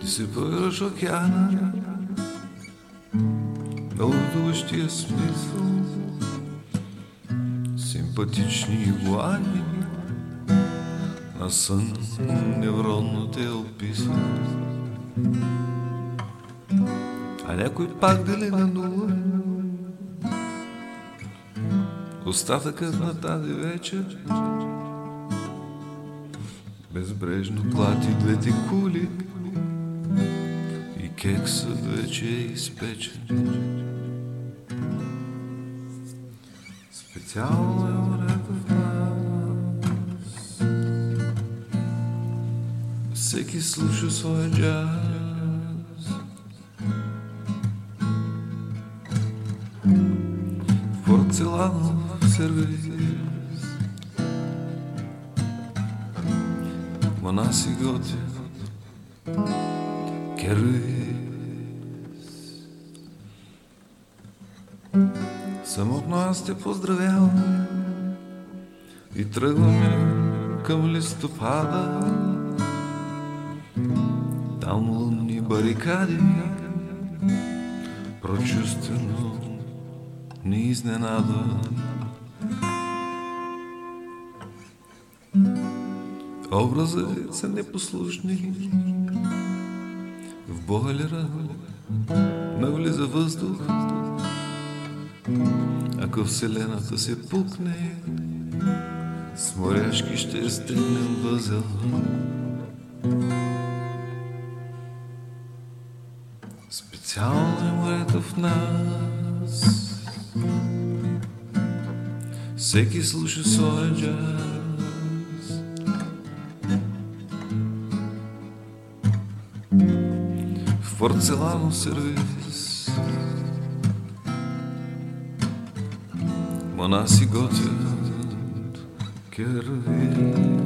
Ти се поираш океана на лудуващия смисъл Симпатични игуани на сън невронно те описва. А някой пак дали на нула Остатъкът на тази вечер. Безбрежно плати двете кули. И кексът вече е изпечен. Специално Всеки слуша своя джаз. Порцеланов сервиз. Монаси готви. Кервис Самотно аз те поздравявам И тръгваме към листопада Там лунни барикади Прочувствено ни изненада. Образът са непослушни. В бойлера навлиза въздух. Ако Вселената се пукне С моряшки ще стегнем възел Специално е в нас. Всеки слуша своя джаз. В порцелано сервис Монаси готвят кервис